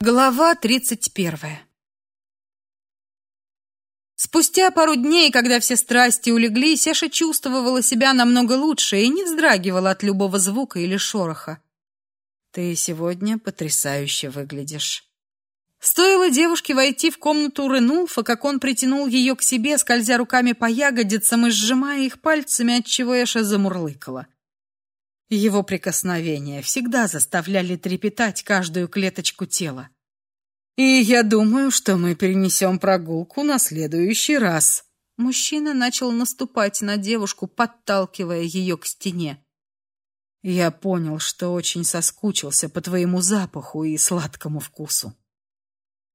Глава тридцать первая. Спустя пару дней, когда все страсти улеглись, Эша чувствовала себя намного лучше и не вздрагивала от любого звука или шороха. «Ты сегодня потрясающе выглядишь». Стоило девушке войти в комнату Ренулфа, как он притянул ее к себе, скользя руками по ягодицам и сжимая их пальцами, отчего Эша замурлыкала. Его прикосновения всегда заставляли трепетать каждую клеточку тела. И я думаю, что мы перенесем прогулку на следующий раз. Мужчина начал наступать на девушку, подталкивая ее к стене. Я понял, что очень соскучился по твоему запаху и сладкому вкусу.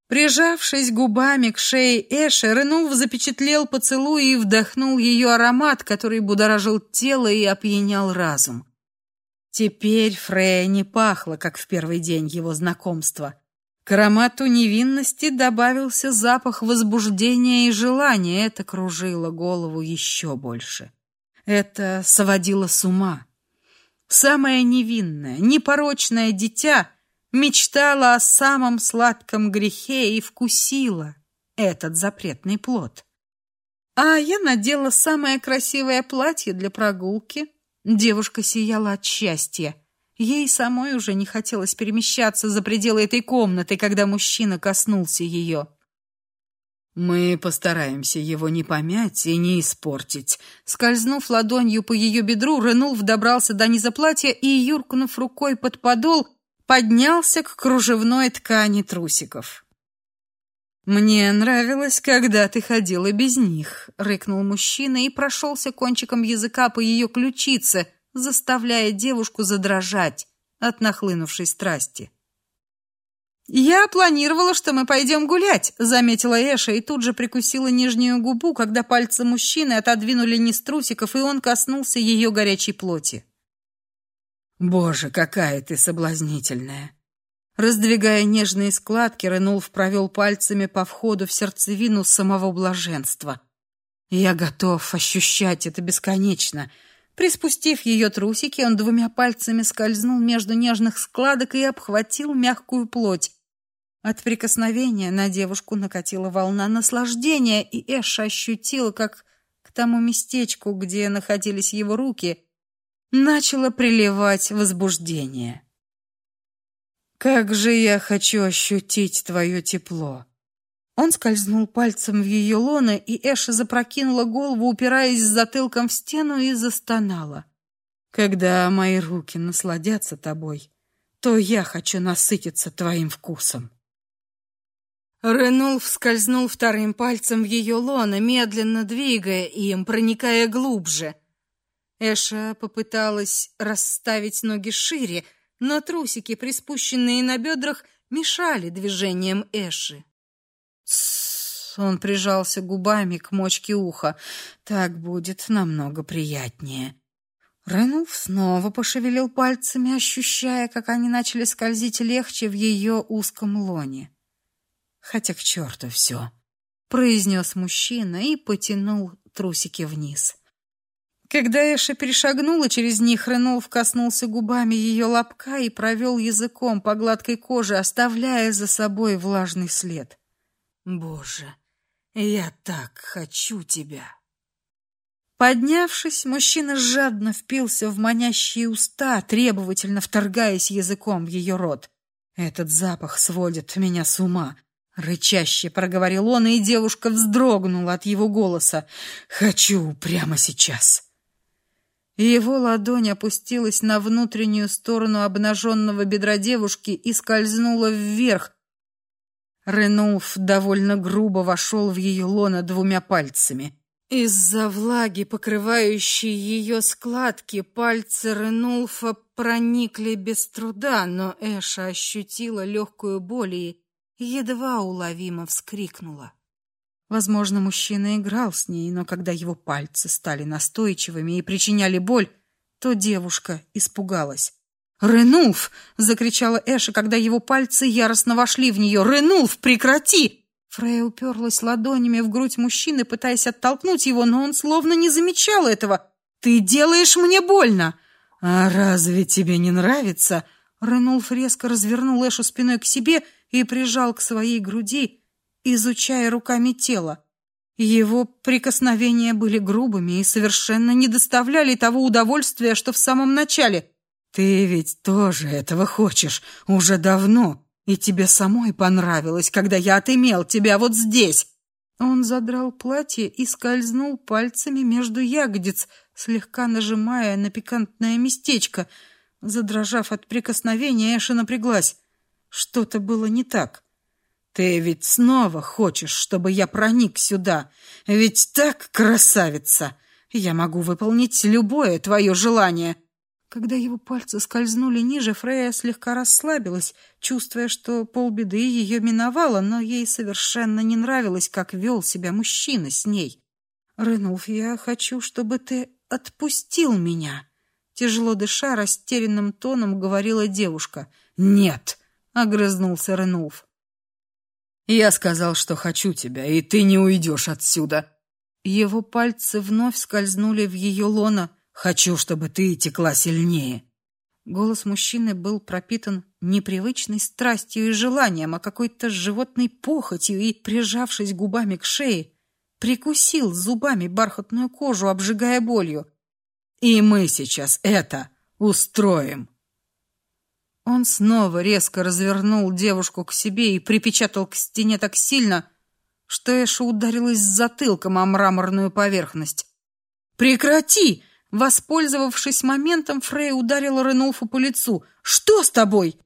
Прижавшись губами к шее Эши, Ренув запечатлел поцелуй и вдохнул ее аромат, который будоражил тело и опьянял разум. Теперь Фрея не пахла, как в первый день его знакомства. К аромату невинности добавился запах возбуждения и желания. Это кружило голову еще больше. Это сводило с ума. Самое невинное, непорочное дитя мечтало о самом сладком грехе и вкусило этот запретный плод. А я надела самое красивое платье для прогулки, Девушка сияла от счастья. Ей самой уже не хотелось перемещаться за пределы этой комнаты, когда мужчина коснулся ее. Мы постараемся его не помять и не испортить. Скользнув ладонью по ее бедру, Ренулф добрался до низа платья и, юркнув рукой под подол, поднялся к кружевной ткани трусиков. Мне нравилось, когда ты ходила без них, рыкнул мужчина и прошелся кончиком языка по ее ключице, заставляя девушку задрожать от нахлынувшей страсти. Я планировала, что мы пойдем гулять, заметила Эша и тут же прикусила нижнюю губу, когда пальцы мужчины отодвинули низ трусиков, и он коснулся ее горячей плоти. Боже, какая ты соблазнительная. Раздвигая нежные складки, Ренулф провел пальцами по входу в сердцевину самого блаженства. Я готов ощущать это бесконечно. Приспустив ее трусики, он двумя пальцами скользнул между нежных складок и обхватил мягкую плоть. От прикосновения на девушку накатила волна наслаждения, и Эша ощутила, как к тому местечку, где находились его руки, начало приливать возбуждение. Как же я хочу ощутить твое тепло. Он скользнул пальцем в ее лоно, и Эша запрокинула голову, упираясь затылком в стену и застонала. Когда мои руки насладятся тобой, то я хочу насытиться твоим вкусом. Ренул скользнул вторым пальцем в ее лоно, медленно двигая им, проникая глубже. Эша попыталась расставить ноги шире, но трусики, приспущенные на бедрах, мешали движениям Эши. Тссс, он прижался губами к мочке уха. Так будет намного приятнее. Ренуф снова пошевелил пальцами, ощущая, как они начали скользить легче в ее узком лоне. Хотя к черту все, произнес мужчина и потянул трусики вниз. Когда Эша перешагнула через них, Ренолф коснулся губами ее лобка и провел языком по гладкой коже, оставляя за собой влажный след. Боже, я так хочу тебя. Поднявшись, мужчина жадно впился в манящие уста, требовательно вторгаясь языком в ее рот. Этот запах сводит меня с ума. Рычаще проговорил он, и девушка вздрогнула от его голоса. Хочу прямо сейчас и его ладонь опустилась на внутреннюю сторону обнаженного бедра девушки и скользнула вверх. Ренулф довольно грубо вошел в ее лоно двумя пальцами. Из-за влаги, покрывающей ее складки, пальцы Ренулфа проникли без труда, но Эша ощутила легкую боль и едва уловимо вскрикнула. Возможно, мужчина играл с ней, но когда его пальцы стали настойчивыми и причиняли боль, то девушка испугалась. «Ренулф!» — закричала Эша, когда его пальцы яростно вошли в нее. «Ренулф, прекрати!» Фрея уперлась ладонями в грудь мужчины, пытаясь оттолкнуть его, но он словно не замечал этого. «Ты делаешь мне больно!» «А разве тебе не нравится?» Ренулф резко развернул Эшу спиной к себе и прижал к своей груди, изучая руками тело. Его прикосновения были грубыми и совершенно не доставляли того удовольствия, что в самом начале. Ты ведь тоже этого хочешь уже давно, и тебе самой понравилось, когда я отымел тебя вот здесь. Он задрал платье и скользнул пальцами между ягодиц, слегка нажимая на пикантное местечко. Задрожав от прикосновения, Эша напряглась. Что-то было не так. Ты ведь снова хочешь, чтобы я проник сюда? Ведь так, красавица. Я могу выполнить любое твое желание. Когда его пальцы скользнули ниже, Фрея слегка расслабилась, чувствуя, что полбеды ее миновало, но ей совершенно не нравилось, как вел себя мужчина с ней. «Ренулф, я хочу, чтобы ты отпустил меня», — тяжело дыша, растерянным тоном говорила девушка. «Нет», — огрызнулся Ренулф. «Я сказал, что хочу тебя, и ты не уйдешь отсюда». Его пальцы вновь скользнули в ее лоно, — Хочу, чтобы ты текла сильнее. Голос мужчины был пропитан непривычной страстью и желанием, а какой-то животной похотью, и, прижавшись губами к шее, прикусил зубами бархатную кожу, обжигая болью. И мы сейчас это устроим. Он снова резко развернул девушку к себе и припечатал к стене так сильно, что Эша ударилась затылком о мраморную поверхность. Прекрати! Воспользовавшись моментом, Фрей ударила Ренулфу по лицу. «Что с тобой?»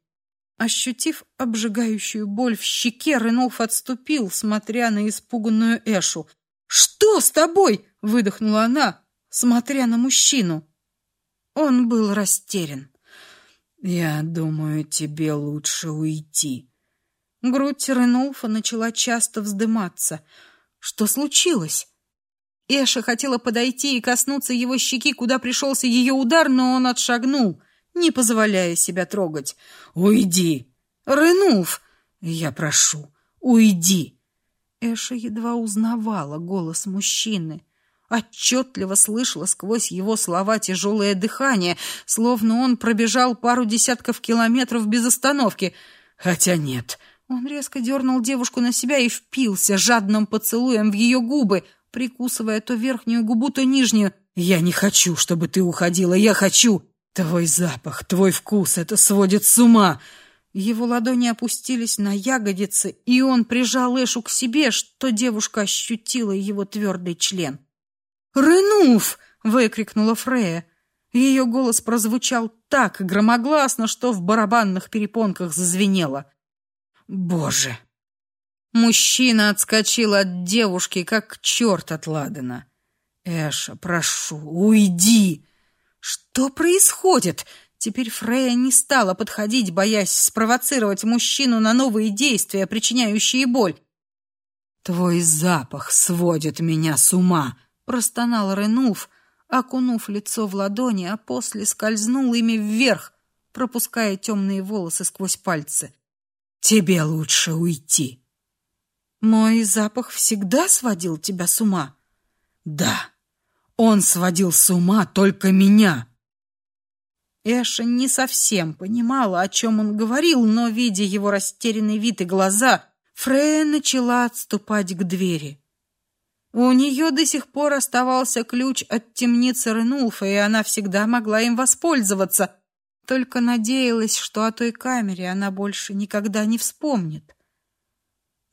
Ощутив обжигающую боль в щеке, Ренулф отступил, смотря на испуганную Эшу. «Что с тобой?» — выдохнула она, смотря на мужчину. Он был растерян. «Я думаю, тебе лучше уйти». Грудь Ренулфа начала часто вздыматься. «Что случилось?» Эша хотела подойти и коснуться его щеки, куда пришелся ее удар, но он отшагнул, не позволяя себя трогать. «Уйди!» «Ренуф!» «Я прошу, уйди!» Эша едва узнавала голос мужчины. Отчетливо слышала сквозь его слова тяжелое дыхание, словно он пробежал пару десятков километров без остановки. Хотя нет. Он резко дернул девушку на себя и впился жадным поцелуем в ее губы, прикусывая то верхнюю губу, то нижнюю. «Я не хочу, чтобы ты уходила, я хочу! Твой запах, твой вкус — это сводит с ума!» Его ладони опустились на ягодицы, и он прижал Эшу к себе, что девушка ощутила его твердый член. «Рынув!» — выкрикнула Фрея. Ее голос прозвучал так громогласно, что в барабанных перепонках зазвенело. «Боже!» Мужчина отскочил от девушки, как черт от Ладана. «Эша, прошу, уйди!» «Что происходит?» Теперь Фрея не стала подходить, боясь спровоцировать мужчину на новые действия, причиняющие боль. «Твой запах сводит меня с ума!» — простонал Ренуф, окунув лицо в ладони, а после скользнул ими вверх, пропуская темные волосы сквозь пальцы. «Тебе лучше уйти!» Мой запах всегда сводил тебя с ума? Да. Он сводил с ума только меня. Эша не совсем понимала, о чем он говорил, но видя его растерянный вид и глаза, Фрея начала отступать к двери. У нее до сих пор оставался ключ от темницы Ренулфа, и она всегда могла им воспользоваться, только надеялась, что о той камере она больше никогда не вспомнит.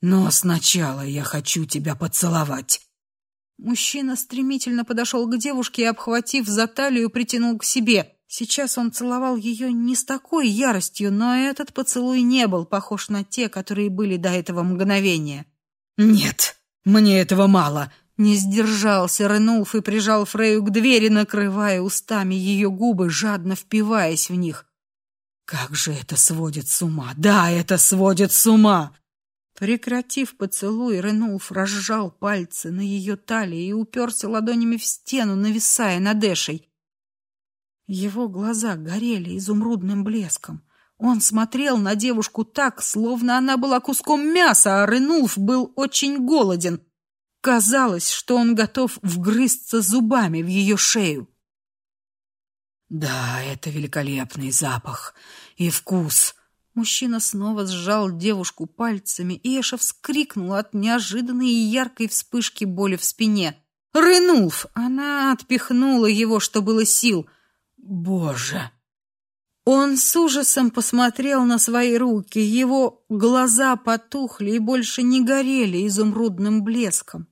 Но сначала я хочу тебя поцеловать. Мужчина стремительно подошел к девушке и, обхватив за талию, притянул к себе. Сейчас он целовал ее не с такой яростью, но этот поцелуй не был похож на те, которые были до этого мгновения. «Нет, мне этого мало!» Не сдержался Ренулф и прижал Фрею к двери, накрывая устами ее губы, жадно впиваясь в них. «Как же это сводит с ума! Да, это сводит с ума!» Прекратив поцелуй, Ренулф разжал пальцы на ее талии и уперся ладонями в стену, нависая над Эшей. Его глаза горели изумрудным блеском. Он смотрел на девушку так, словно она была куском мяса, а Ренулф был очень голоден. Казалось, что он готов вгрызться зубами в ее шею. «Да, это великолепный запах и вкус», Мужчина снова сжал девушку пальцами, и Эша вскрикнула от неожиданной и яркой вспышки боли в спине. «Рынув!» Она отпихнула его, что было сил. «Боже!» Он с ужасом посмотрел на свои руки. Его глаза потухли и больше не горели изумрудным блеском.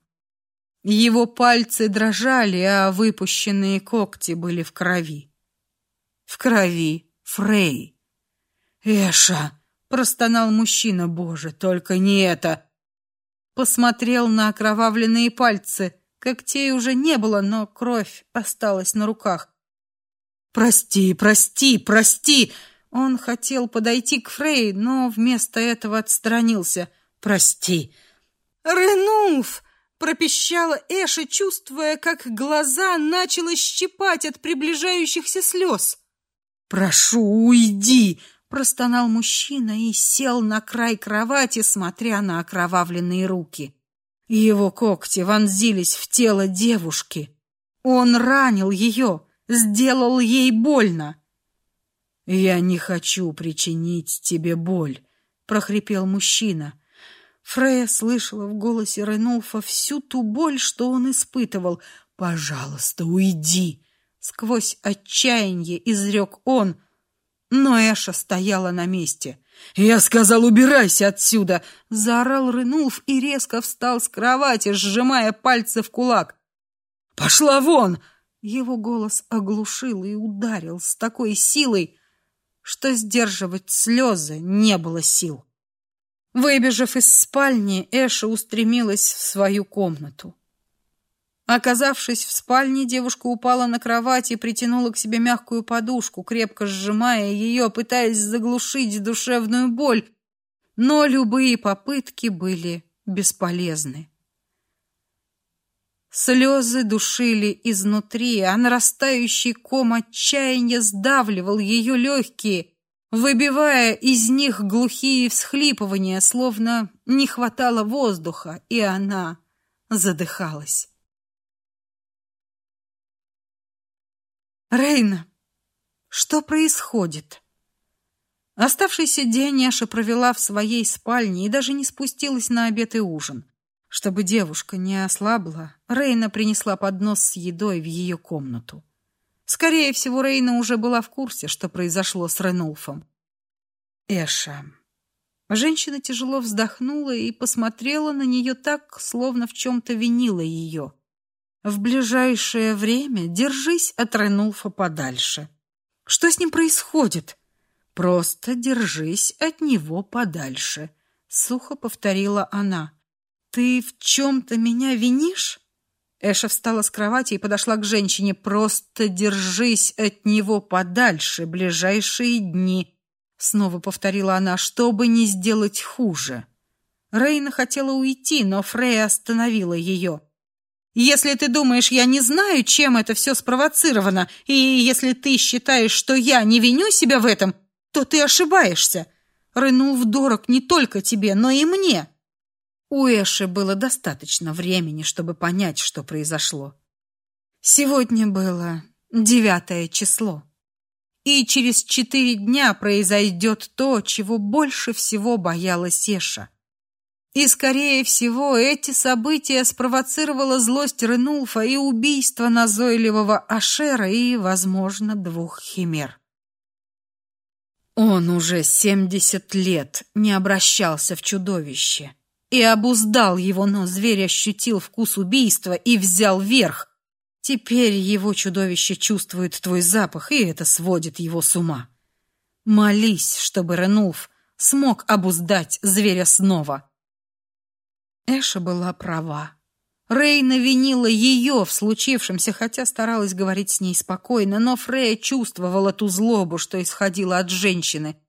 Его пальцы дрожали, а выпущенные когти были в крови. В крови Фрей. «Эша!» — простонал мужчина. «Боже, только не это!» Посмотрел на окровавленные пальцы. Когтей уже не было, но кровь осталась на руках. «Прости, прости, прости!» Он хотел подойти к Фрей, но вместо этого отстранился. «Прости!» «Ренуф!» — пропищала Эша, чувствуя, как глаза начало щипать от приближающихся слез. «Прошу, уйди!» простонал мужчина и сел на край кровати, смотря на окровавленные руки. Его когти вонзились в тело девушки. Он ранил ее, сделал ей больно. Я не хочу причинить тебе боль, прохрипел мужчина. Фрея слышала в голосе Ренолфа всю ту боль, что он испытывал. Пожалуйста, уйди, сквозь отчаяние изрек он. Но Эша стояла на месте. «Я сказал, убирайся отсюда!» Заорал Ренулф и резко встал с кровати, сжимая пальцы в кулак. «Пошла вон!» Его голос оглушил и ударил с такой силой, что сдерживать слезы не было сил. Выбежав из спальни, Эша устремилась в свою комнату. Оказавшись в спальне, девушка упала на кровать и притянула к себе мягкую подушку, крепко сжимая ее, пытаясь заглушить душевную боль, но любые попытки были бесполезны. Слезы душили изнутри, а нарастающий ком отчаяния сдавливал ее легкие, выбивая из них глухие всхлипывания, словно не хватало воздуха, и она задыхалась. Рейна, что происходит? Оставшийся день Аша провела в своей спальне и даже не спустилась на обед и ужин. Чтобы девушка не ослабла, Рейна принесла поднос с едой в ее комнату. Скорее всего, Рейна уже была в курсе, что произошло с Ренулфом. Эша. Женщина тяжело вздохнула и посмотрела на нее так, словно в чем то винила ее. В ближайшее время держись от Ренулфа подальше. Что с ним происходит? Просто держись от него подальше, сухо повторила она. Ты в чем то меня винишь? Эша встала с кровати и подошла к женщине. Просто держись от него подальше ближайшие дни, снова повторила она, чтобы не сделать хуже. Рейна хотела уйти, но Фрея остановила ее. Если ты думаешь, я не знаю, чем это все спровоцировано, и если ты считаешь, что я не виню себя в этом, то ты ошибаешься. Рынул дорог не только тебе, но и мне. У Эши было достаточно времени, чтобы понять, что произошло. Сегодня было девятое число. И через четыре дня произойдет то, чего больше всего боялась Эша. И, скорее всего, эти события спровоцировала злость Ренулфа и убийство назойливого Ашера и, возможно, двух химер. Он уже семьдесят лет не обращался в чудовище и обуздал его, но зверь ощутил вкус убийства и взял верх. Теперь его чудовище чувствует твой запах, и это сводит его с ума. Молись, чтобы Ренулф смог обуздать зверя снова. Эша была права. Рейна винила ее в случившемся, хотя старалась говорить с ней спокойно, но Фрея чувствовала ту злобу, что исходила от женщины.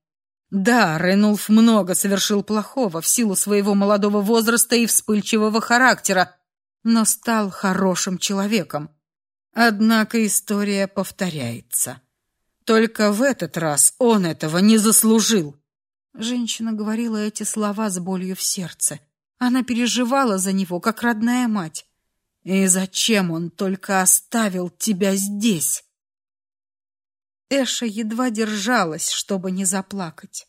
Да, Ренулф много совершил плохого в силу своего молодого возраста и вспыльчивого характера, но стал хорошим человеком. Однако история повторяется. Только в этот раз он этого не заслужил. Женщина говорила эти слова с болью в сердце. Она переживала за него, как родная мать. И зачем он только оставил тебя здесь? Эша едва держалась, чтобы не заплакать.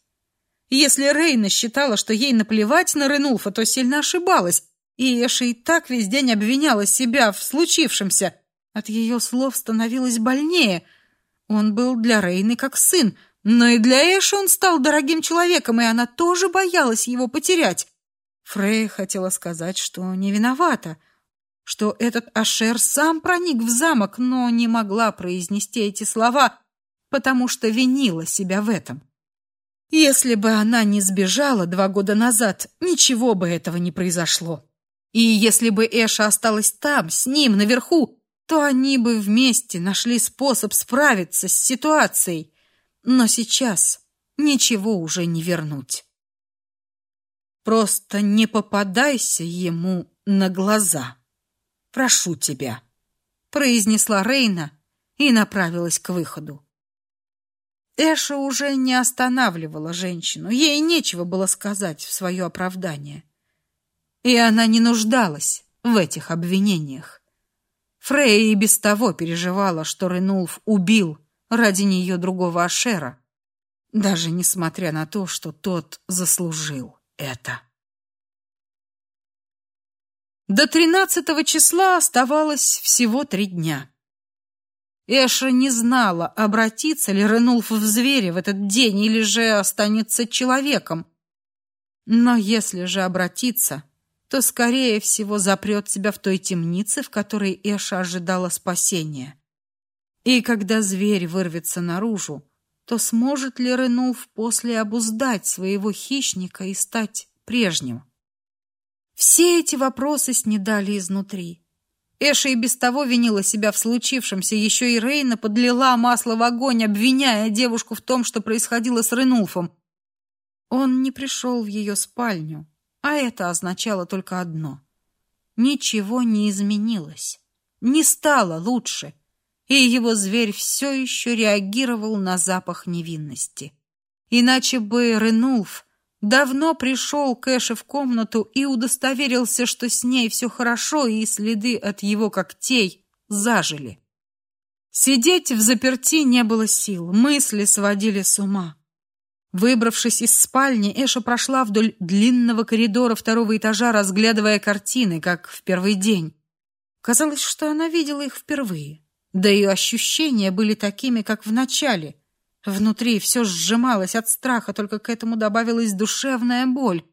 Если Рейна считала, что ей наплевать на Ренулфа, то сильно ошибалась, и Эша и так весь день обвиняла себя в случившемся. От ее слов становилось больнее. Он был для Рейны как сын, но и для Эши он стал дорогим человеком, и она тоже боялась его потерять. Фрей хотела сказать, что не виновата, что этот Ашер сам проник в замок, но не могла произнести эти слова, потому что винила себя в этом. Если бы она не сбежала два года назад, ничего бы этого не произошло. И если бы Эша осталась там, с ним, наверху, то они бы вместе нашли способ справиться с ситуацией. Но сейчас ничего уже не вернуть. Просто не попадайся ему на глаза. Прошу тебя, произнесла Рейна и направилась к выходу. Эша уже не останавливала женщину, ей нечего было сказать в свое оправдание. И она не нуждалась в этих обвинениях. Фрейя и без того переживала, что Ренулф убил ради нее другого Ашера, даже несмотря на то, что тот заслужил это. До тринадцатого числа оставалось всего три дня. Эша не знала, обратится ли Ренулф в зверя в этот день или же останется человеком. Но если же обратиться, то, скорее всего, запрет себя в той темнице, в которой Эша ожидала спасения. И когда зверь вырвется наружу, то сможет ли Ренулф после обуздать своего хищника и стать прежним? Все эти вопросы снедали изнутри. Эша и без того винила себя в случившемся, еще и Рейна подлила масло в огонь, обвиняя девушку в том, что происходило с Ренулфом. Он не пришел в ее спальню, а это означало только одно. Ничего не изменилось, не стало лучше, и его зверь все еще реагировал на запах невинности. Иначе бы Ренулф давно пришел к Эше в комнату и удостоверился, что с ней все хорошо и следы от его когтей зажили. Сидеть в заперти не было сил, мысли сводили с ума. Выбравшись из спальни, Эша прошла вдоль длинного коридора второго этажа, разглядывая картины, как в первый день. Казалось, что она видела их впервые. Да и ощущения были такими, как в начале — Внутри все сжималось от страха, только к этому добавилась душевная боль,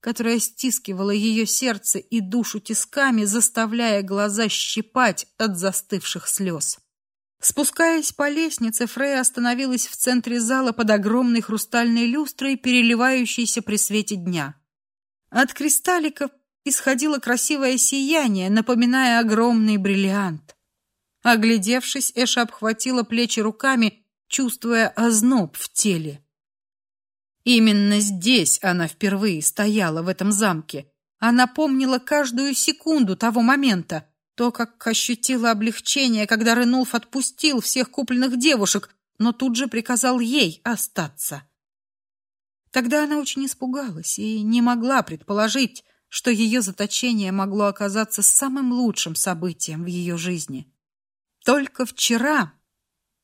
которая стискивала ее сердце и душу тисками, заставляя глаза щипать от застывших слез. Спускаясь по лестнице, Фрей остановилась в центре зала под огромной хрустальной люстрой, переливающейся при свете дня. От кристалликов исходило красивое сияние, напоминая огромный бриллиант. Оглядевшись, Эша обхватила плечи руками чувствуя озноб в теле. Именно здесь она впервые стояла в этом замке. Она помнила каждую секунду того момента, то, как ощутила облегчение, когда Ренулф отпустил всех купленных девушек, но тут же приказал ей остаться. Тогда она очень испугалась и не могла предположить, что ее заточение могло оказаться самым лучшим событием в ее жизни. Только вчера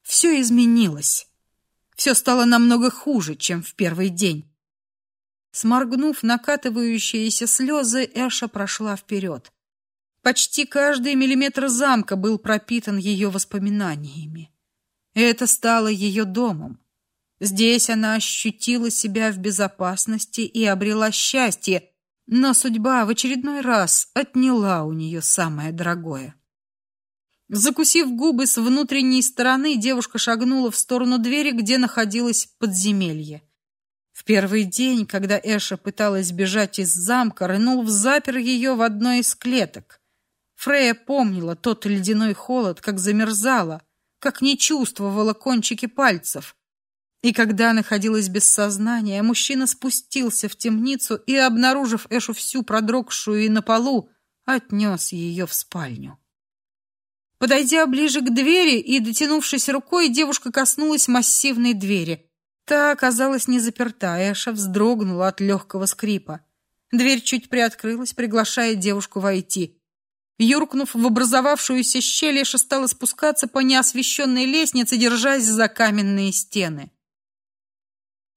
все изменилось. Все стало намного хуже, чем в первый день. Сморгнув накатывающиеся слезы, Эша прошла вперед. Почти каждый миллиметр замка был пропитан ее воспоминаниями. Это стало ее домом. Здесь она ощутила себя в безопасности и обрела счастье, но судьба в очередной раз отняла у нее самое дорогое. Закусив губы с внутренней стороны, девушка шагнула в сторону двери, где находилось подземелье. В первый день, когда Эша пыталась бежать из замка, Ренулф запер ее в одной из клеток. Фрея помнила тот ледяной холод, как замерзала, как не чувствовала кончики пальцев. И когда находилась без сознания, мужчина спустился в темницу и, обнаружив Эшу всю продрогшую и на полу, отнес ее в спальню. Подойдя ближе к двери и дотянувшись рукой, девушка коснулась массивной двери. Та оказалась не заперта, Эша вздрогнула от легкого скрипа. Дверь чуть приоткрылась, приглашая девушку войти. Юркнув в образовавшуюся щель, Эша стала спускаться по неосвещенной лестнице, держась за каменные стены.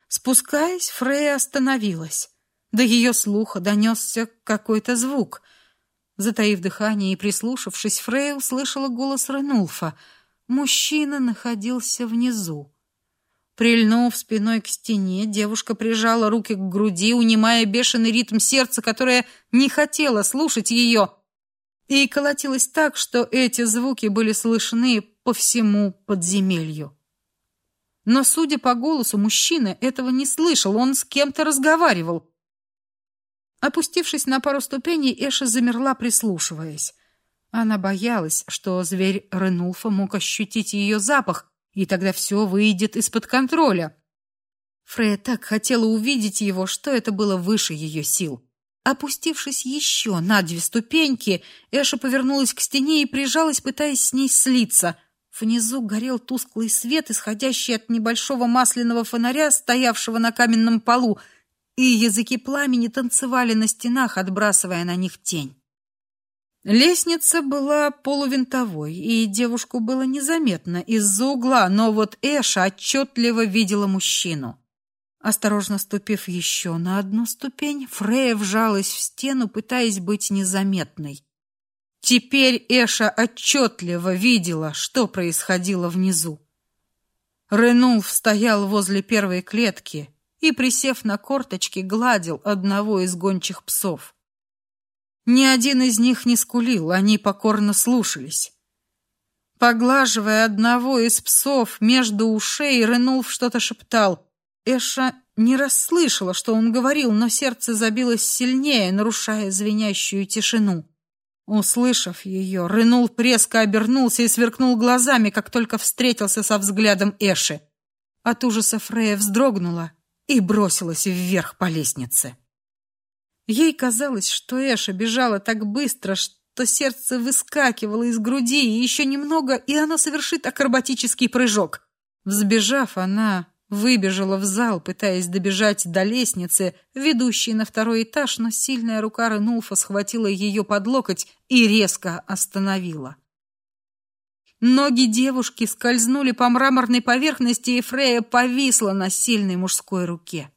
Спускаясь, Фрея остановилась. До ее слуха донесся какой-то звук. Затаив дыхание и прислушавшись, Фрея услышала голос Ренулфа. Мужчина находился внизу. Прильнув спиной к стене, девушка прижала руки к груди, унимая бешеный ритм сердца, которое не хотело слушать ее, и колотилось так, что эти звуки были слышны по всему подземелью. Но, судя по голосу, мужчина этого не слышал, он с кем-то разговаривал. Опустившись на пару ступеней, Эша замерла, прислушиваясь. Она боялась, что зверь Ренулфа мог ощутить ее запах, и тогда все выйдет из-под контроля. Фрея так хотела увидеть его, что это было выше ее сил. Опустившись еще на две ступеньки, Эша повернулась к стене и прижалась, пытаясь с ней слиться — Внизу горел тусклый свет, исходящий от небольшого масляного фонаря, стоявшего на каменном полу, и языки пламени танцевали на стенах, отбрасывая на них тень. Лестница была полувинтовой, и девушку было незаметно из-за угла, но вот Эша отчетливо видела мужчину. Осторожно ступив еще на одну ступень, Фрея вжалась в стену, пытаясь быть незаметной. Теперь Эша отчетливо видела, что происходило внизу. Ренулф стоял возле первой клетки и, присев на корточки, гладил одного из гончих псов. Ни один из них не скулил, они покорно слушались. Поглаживая одного из псов между ушей, Ренулф что-то шептал. Эша не расслышала, что он говорил, но сердце забилось сильнее, нарушая звенящую тишину. Услышав ее, Ренул резко обернулся и сверкнул глазами, как только встретился со взглядом Эши. От ужаса Фрея вздрогнула и бросилась вверх по лестнице. Ей казалось, что Эша бежала так быстро, что сердце выскакивало из груди, и еще немного, и оно совершит акробатический прыжок. Взбежав, она Выбежала в зал, пытаясь добежать до лестницы, ведущей на второй этаж, но сильная рука Ренулфа схватила ее под локоть и резко остановила. Ноги девушки скользнули по мраморной поверхности, и Фрея повисла на сильной мужской руке.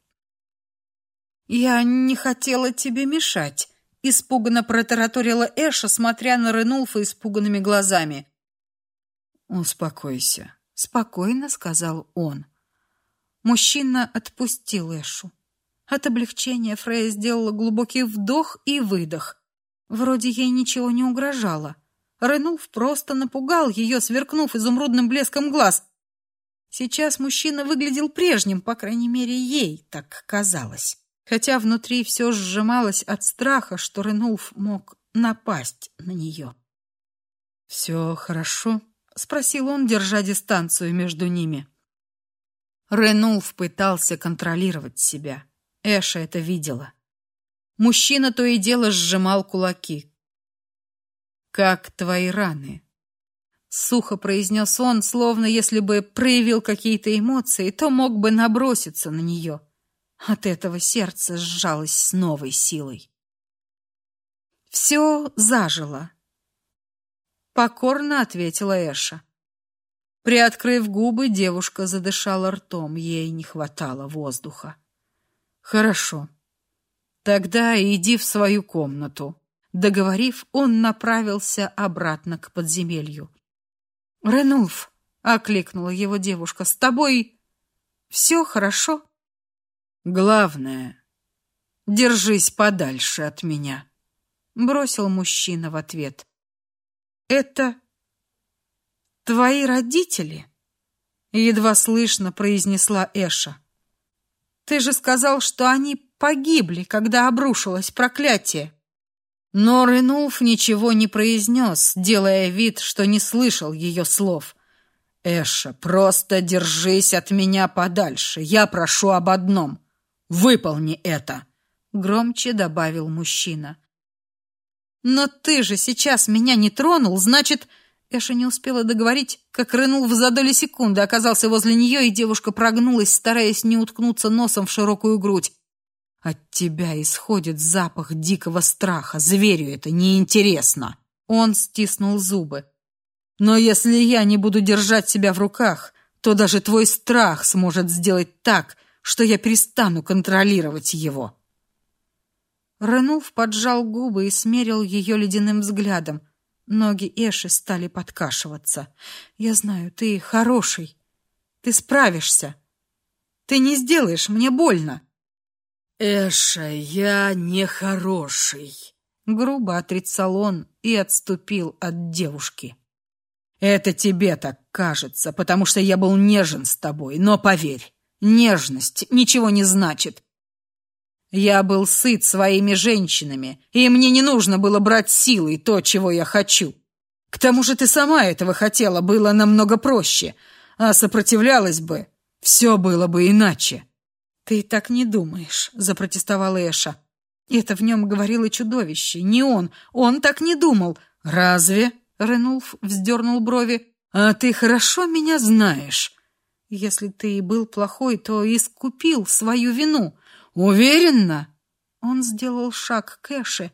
«Я не хотела тебе мешать», — испуганно протараторила Эша, смотря на Ренулфа испуганными глазами. «Успокойся», — спокойно сказал он. Мужчина отпустил Эшу. От облегчения Фрея сделала глубокий вдох и выдох. Вроде ей ничего не угрожало. Ренулф просто напугал ее, сверкнув изумрудным блеском глаз. Сейчас мужчина выглядел прежним, по крайней мере, ей так казалось. Хотя внутри все сжималось от страха, что Ренулф мог напасть на нее. «Все хорошо?» — спросил он, держа дистанцию между ними. Ренулф пытался контролировать себя. Эша это видела. Мужчина то и дело сжимал кулаки. «Как твои раны?» Сухо произнес он, словно если бы проявил какие-то эмоции, то мог бы наброситься на нее. От этого сердце сжалось с новой силой. «Все зажило», — покорно ответила Эша. Приоткрыв губы, девушка задышала ртом, ей не хватало воздуха. Хорошо. Тогда иди в свою комнату. Договорив, он направился обратно к подземелью. Ренулф, окликнула его девушка. С тобой все хорошо? Главное, держись подальше от меня, бросил мужчина в ответ. Это Твои родители? едва слышно произнесла Эша. Ты же сказал, что они погибли, когда обрушилось проклятие. Но Ренулф ничего не произнес, делая вид, что не слышал ее слов. Эша, просто держись от меня подальше. Я прошу об одном. Выполни это, громче добавил мужчина. Но ты же сейчас меня не тронул, значит, Эша не успела договорить, как рынул в за доли секунды оказался возле нее, и девушка прогнулась, стараясь не уткнуться носом в широкую грудь. От тебя исходит запах дикого страха. Зверю это неинтересно. Он стиснул зубы. Но если я не буду держать себя в руках, то даже твой страх сможет сделать так, что я перестану контролировать его. Ренуф поджал губы и смерил ее ледяным взглядом. Ноги Эши стали подкашиваться. Я знаю, ты хороший. Ты справишься. Ты не сделаешь мне больно. Эша, я не хороший, грубо отрицал он и отступил от девушки. Это тебе так кажется, потому что я был нежен с тобой, но поверь, нежность ничего не значит. Я был сыт своими женщинами, и мне не нужно было брать силой то, чего я хочу. К тому же ты сама этого хотела, было намного проще, а сопротивлялась бы, все было бы иначе. Ты так не думаешь, запротестовала Эша. Это в нем говорило чудовище, не он. Он так не думал. Разве? Ренулф вздернул брови. «А ты хорошо меня знаешь. Если ты и был плохой, то искупил свою вину. Уверенно?» Он сделал шаг к Эше.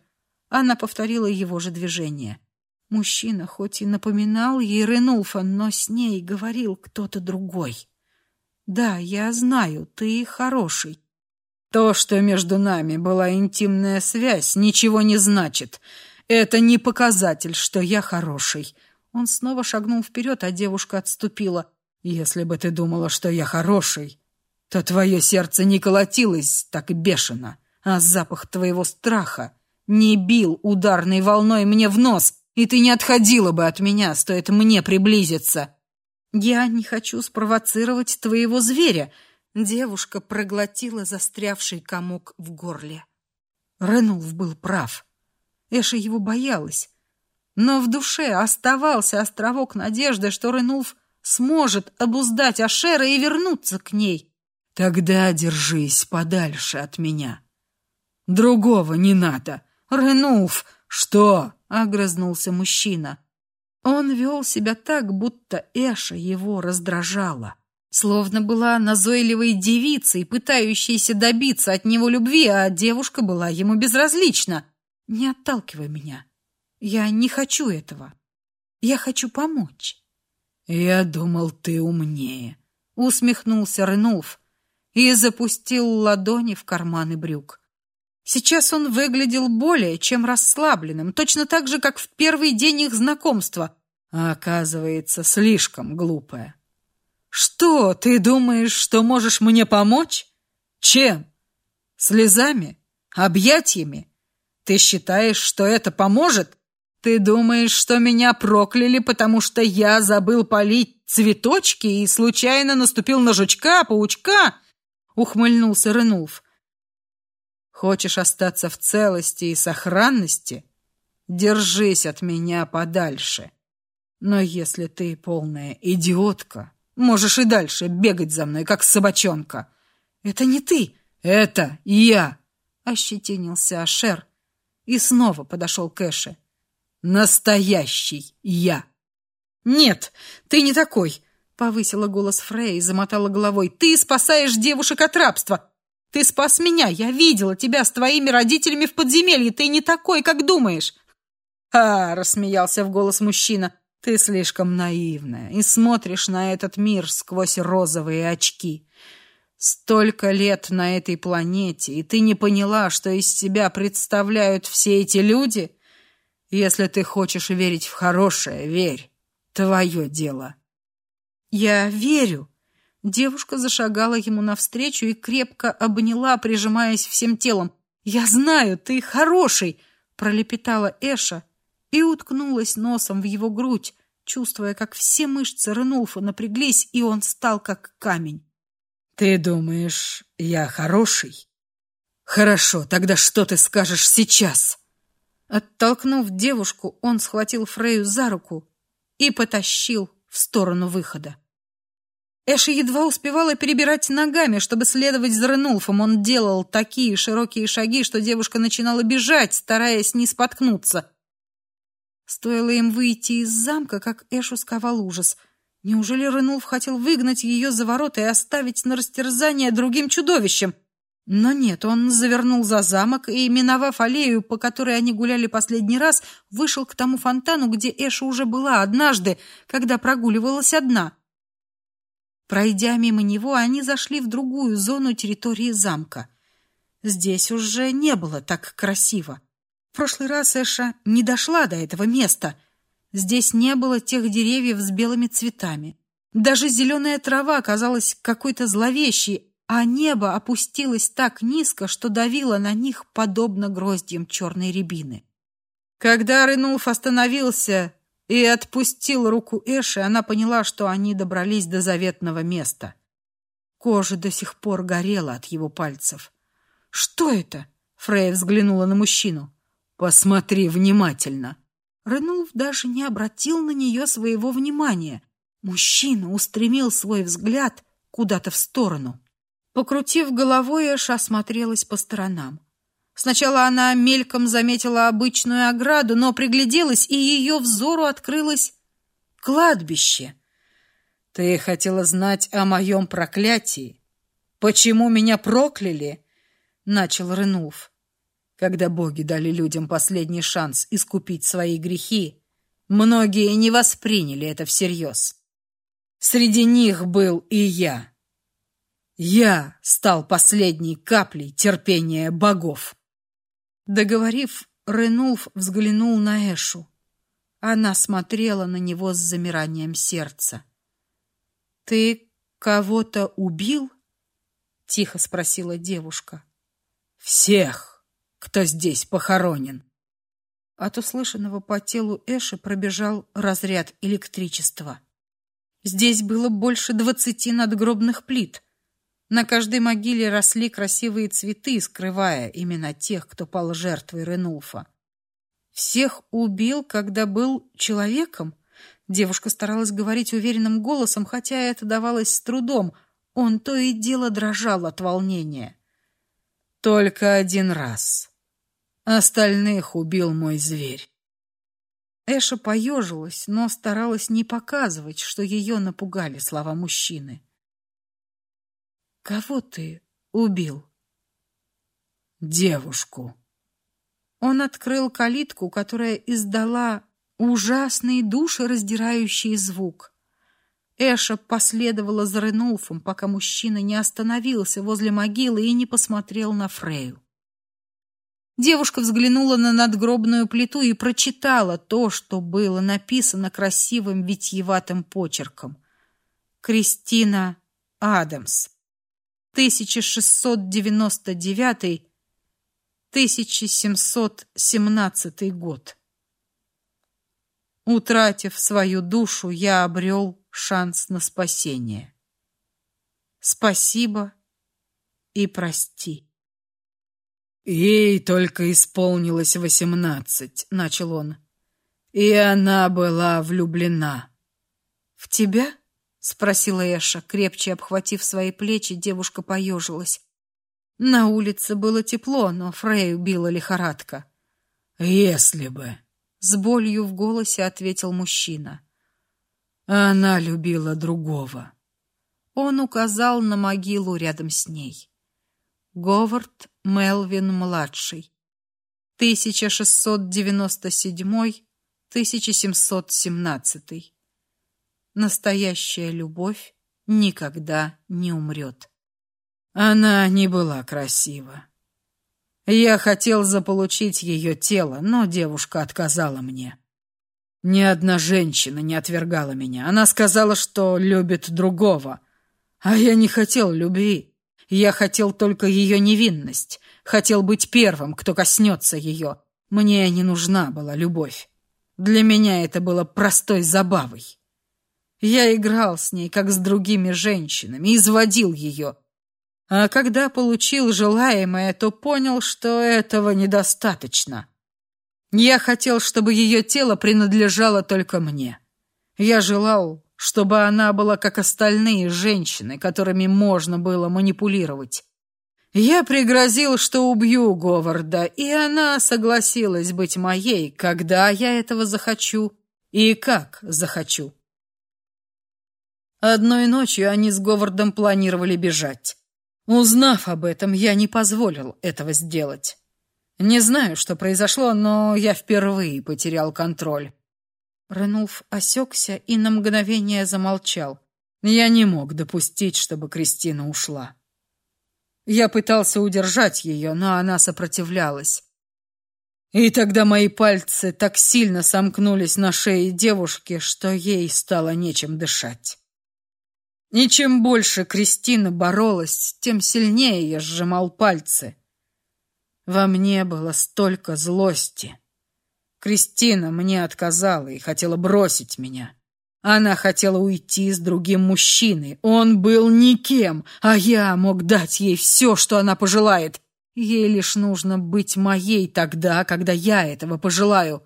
Она повторила его же движение. Мужчина хоть и напоминал ей Ренулфа, но с ней говорил кто-то другой. «Да, я знаю, ты хороший». «То, что между нами была интимная связь, ничего не значит. Это не показатель, что я хороший. Он снова шагнул вперед, а девушка отступила. Если бы ты думала, что я хороший, то твое сердце не колотилось так бешено, а запах твоего страха не бил ударной волной мне в нос, и ты не отходила бы от меня, стоит мне приблизиться. Я не хочу спровоцировать твоего зверя. Девушка проглотила застрявший комок в горле. Ренулф был прав. Эша его боялась. Но в душе оставался островок надежды, что Ренулф сможет обуздать Ашера и вернуться к ней. Тогда держись подальше от меня. Другого не надо. Ренулф, что? огрызнулся мужчина. Он вел себя так, будто Эша его раздражала, словно была назойливой девицей, пытающейся добиться от него любви, а девушка была ему безразлична. Не отталкивай меня. Я не хочу этого. Я хочу помочь. Я думал, ты умнее, усмехнулся Ренулф и запустил ладони в карманы брюк. Сейчас он выглядел более чем расслабленным, точно так же, как в первый день их знакомства, а оказывается, слишком глупая. Что, ты думаешь, что можешь мне помочь? Чем? Слезами? Объятиями? Ты считаешь, что это поможет? Ты думаешь, что меня прокляли, потому что я забыл полить цветочки и случайно наступил на жучка, паучка? Ухмыльнулся Ренулф. Хочешь остаться в целости и сохранности? Держись от меня подальше. Но если ты полная идиотка, можешь и дальше бегать за мной, как собачонка. Это не ты, это я, ощетинился Ашер и снова подошел к Эше. Настоящий я. Нет, ты не такой, повысила голос Фрей и замотала головой. Ты спасаешь девушек от рабства. Ты спас меня. Я видела тебя с твоими родителями в подземелье. Ты не такой, как думаешь. А, рассмеялся в голос мужчина. Ты слишком наивная и смотришь на этот мир сквозь розовые очки. Столько лет на этой планете, и ты не поняла, что из себя представляют все эти люди? Если ты хочешь верить в хорошее, верь. Твое дело. Я верю. Девушка зашагала ему навстречу и крепко обняла, прижимаясь всем телом. Я знаю, ты хороший, пролепетала Эша и уткнулась носом в его грудь, чувствуя, как все мышцы Ренулфа напряглись, и он стал как камень. Ты думаешь, я хороший? Хорошо, тогда что ты скажешь сейчас? Оттолкнув девушку, он схватил Фрею за руку и потащил в сторону выхода. Эша едва успевала перебирать ногами, чтобы следовать за Ренулфом. Он делал такие широкие шаги, что девушка начинала бежать, стараясь не споткнуться. Стоило им выйти из замка, как Эшу сковал ужас. Неужели Ренулф хотел выгнать ее за ворота и оставить на растерзание другим чудовищем? Но нет, он завернул за замок и, миновав аллею, по которой они гуляли последний раз, вышел к тому фонтану, где Эша уже была однажды, когда прогуливалась одна. Пройдя мимо него, они зашли в другую зону территории замка. Здесь уже не было так красиво. В прошлый раз Эша не дошла до этого места. Здесь не было тех деревьев с белыми цветами. Даже зеленая трава казалась какой-то зловещей, а небо опустилось так низко, что давило на них подобно гроздьям черной рябины. Когда Ренулф остановился и отпустил руку Эши, она поняла, что они добрались до заветного места. Кожа до сих пор горела от его пальцев. Что это? Фрей взглянула на мужчину. Посмотри внимательно. Ренулф даже не обратил на нее своего внимания. Мужчина устремил свой взгляд куда-то в сторону. Покрутив головой, Эша осмотрелась по сторонам. Сначала она мельком заметила обычную ограду, но пригляделась, и ее взору открылось кладбище. Ты хотела знать о моем проклятии? Почему меня прокляли? начал Ренулф. Когда боги дали людям последний шанс искупить свои грехи, многие не восприняли это всерьез. Среди них был и я. Я стал последней каплей терпения богов. Договорив, Ренулф взглянул на Эшу. Она смотрела на него с замиранием сердца. Ты кого-то убил? тихо спросила девушка. Всех, кто здесь похоронен. От услышанного по телу Эши пробежал разряд электричества. Здесь было больше двадцати надгробных плит. На каждой могиле росли красивые цветы, скрывая имена тех, кто пал жертвой Ренулфа. Всех убил, когда был человеком? Девушка старалась говорить уверенным голосом, хотя это давалось с трудом. Он то и дело дрожал от волнения. Только один раз. Остальных убил мой зверь. Эша поежилась, но старалась не показывать, что ее напугали слова мужчины. Кого ты убил? Девушку. Он открыл калитку, которая издала ужасный душераздирающий звук. Эша последовала за Ренулфом, пока мужчина не остановился возле могилы и не посмотрел на Фрею. Девушка взглянула на надгробную плиту и прочитала то, что было написано красивым витьеватым почерком. Кристина Адамс. 1699-1717 год. Утратив свою душу, я обрел шанс на спасение. Спасибо и прости. Ей только исполнилось восемнадцать, начал он. И она была влюблена. В тебя? Спросила Эша, крепче обхватив свои плечи, девушка поежилась. На улице было тепло, но Фрею била лихорадка. Если бы, с болью в голосе ответил мужчина. Она любила другого. Он указал на могилу рядом с ней. Говард Мелвин младший. 1697-1717. Настоящая любовь никогда не умрет. Она не была красива. Я хотел заполучить ее тело, но девушка отказала мне. Ни одна женщина не отвергала меня. Она сказала, что любит другого. А я не хотел любви. Я хотел только ее невинность. Хотел быть первым, кто коснется ее. Мне не нужна была любовь. Для меня это было простой забавой. Я играл с ней, как с другими женщинами, изводил ее. А когда получил желаемое, то понял, что этого недостаточно. Я хотел, чтобы ее тело принадлежало только мне. Я желал, чтобы она была как остальные женщины, которыми можно было манипулировать. Я пригрозил, что убью Говарда, и она согласилась быть моей, когда я этого захочу и как захочу. Одной ночью они с Говардом планировали бежать. Узнав об этом, я не позволил этого сделать. Не знаю, что произошло, но я впервые потерял контроль. Ренулф осекся и на мгновение замолчал. Я не мог допустить, чтобы Кристина ушла. Я пытался удержать ее, но она сопротивлялась. И тогда мои пальцы так сильно сомкнулись на шее девушки, что ей стало нечем дышать. И чем больше Кристина боролась, тем сильнее я сжимал пальцы. Во мне было столько злости. Кристина мне отказала и хотела бросить меня. Она хотела уйти с другим мужчиной. Он был никем, а я мог дать ей все, что она пожелает. Ей лишь нужно быть моей тогда, когда я этого пожелаю.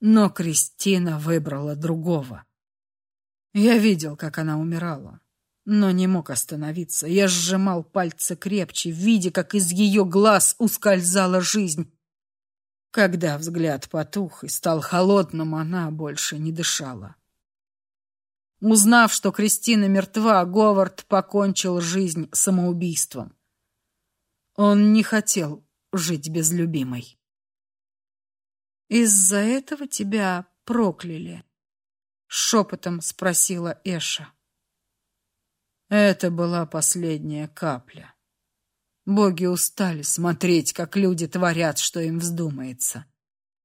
Но Кристина выбрала другого. Я видел, как она умирала, но не мог остановиться. Я сжимал пальцы крепче, видя, как из ее глаз ускользала жизнь. Когда взгляд потух и стал холодным, она больше не дышала. Узнав, что Кристина мертва, Говард покончил жизнь самоубийством. Он не хотел жить без любимой. «Из-за этого тебя прокляли?» — шепотом спросила Эша. Это была последняя капля. Боги устали смотреть, как люди творят, что им вздумается.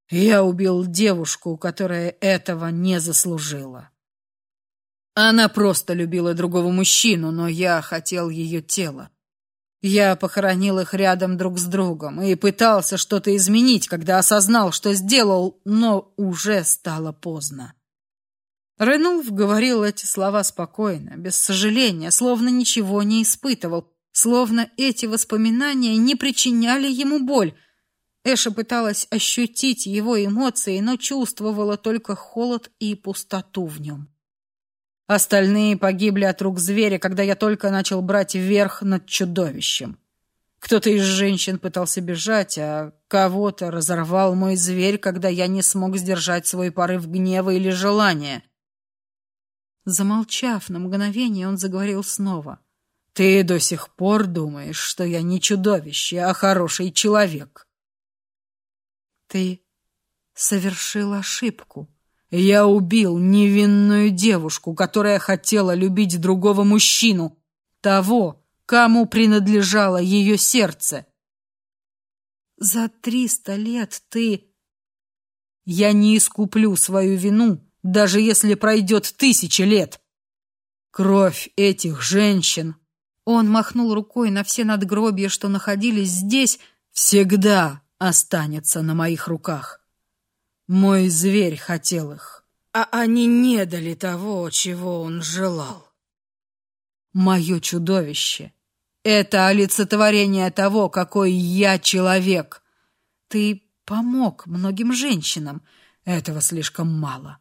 Я убил девушку, которая этого не заслужила. Она просто любила другого мужчину, но я хотел ее тело. Я похоронил их рядом друг с другом и пытался что-то изменить, когда осознал, что сделал, но уже стало поздно. Ренулф говорил эти слова спокойно, без сожаления, словно ничего не испытывал, словно эти воспоминания не причиняли ему боль. Эша пыталась ощутить его эмоции, но чувствовала только холод и пустоту в нем. Остальные погибли от рук зверя, когда я только начал брать верх над чудовищем. Кто-то из женщин пытался бежать, а кого-то разорвал мой зверь, когда я не смог сдержать свой порыв гнева или желания. Замолчав на мгновение, он заговорил снова. «Ты до сих пор думаешь, что я не чудовище, а хороший человек?» «Ты совершил ошибку». «Я убил невинную девушку, которая хотела любить другого мужчину, того, кому принадлежало ее сердце». «За триста лет ты...» «Я не искуплю свою вину, даже если пройдет тысячи лет. Кровь этих женщин, он махнул рукой на все надгробия, что находились здесь, всегда останется на моих руках. Мой зверь хотел их, а они не дали того, чего он желал. Мое чудовище — это олицетворение того, какой я человек. Ты помог многим женщинам. Этого слишком мало.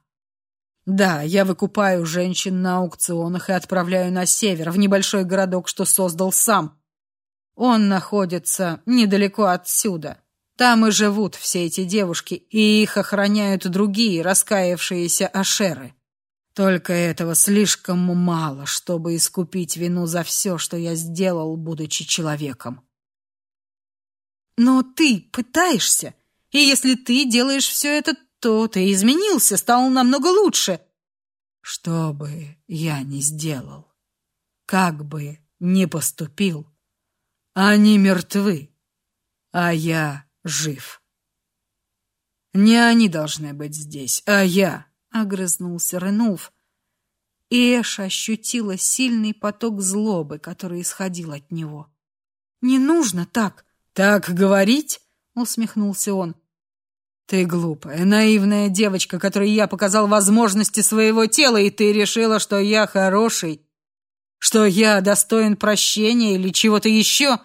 Да, я выкупаю женщин на аукционах и отправляю на север, в небольшой городок, что создал сам. Он находится недалеко отсюда. Там и живут все эти девушки, и их охраняют другие раскаявшиеся ашеры. Только этого слишком мало, чтобы искупить вину за все, что я сделал, будучи человеком. Но ты пытаешься, и если ты делаешь все это, то ты изменился, стал намного лучше. Что бы я ни сделал, как бы ни поступил, они мертвы, а я жив. Не они должны быть здесь, а я, — огрызнулся Ренуф. И Эша ощутила сильный поток злобы, который исходил от него. «Не нужно так!» «Так говорить?» — усмехнулся он. Ты глупая, наивная девочка, которой я показал возможности своего тела, и ты решила, что я хороший, что я достоин прощения или чего-то еще.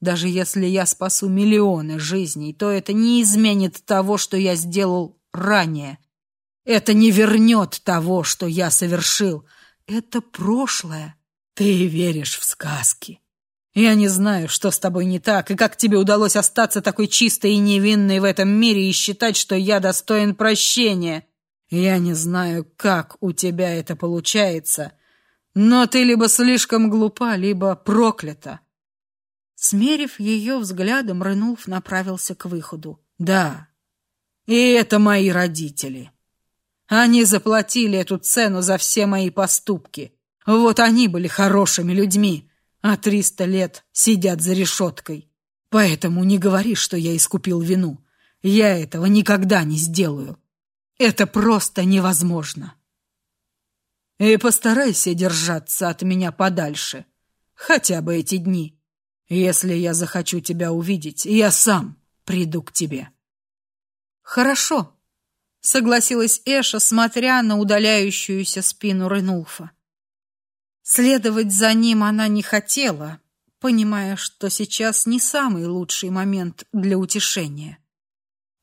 Даже если я спасу миллионы жизней, то это не изменит того, что я сделал ранее. Это не вернет того, что я совершил. Это прошлое. Ты веришь в сказки. Я не знаю, что с тобой не так, и как тебе удалось остаться такой чистой и невинной в этом мире и считать, что я достоин прощения. Я не знаю, как у тебя это получается, но ты либо слишком глупа, либо проклята. Смерив ее взглядом, Рынулф направился к выходу. Да, и это мои родители. Они заплатили эту цену за все мои поступки. Вот они были хорошими людьми, а триста лет сидят за решеткой. Поэтому не говори, что я искупил вину. Я этого никогда не сделаю. Это просто невозможно. И постарайся держаться от меня подальше. Хотя бы эти дни. Если я захочу тебя увидеть, я сам приду к тебе. Хорошо, согласилась Эша, смотря на удаляющуюся спину Ренулфа. Следовать за ним она не хотела, понимая, что сейчас не самый лучший момент для утешения.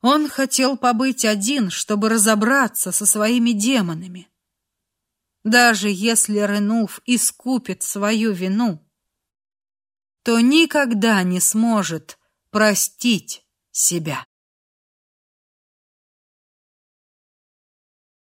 Он хотел побыть один, чтобы разобраться со своими демонами. Даже если Ренулф искупит свою вину, то никогда не сможет простить себя.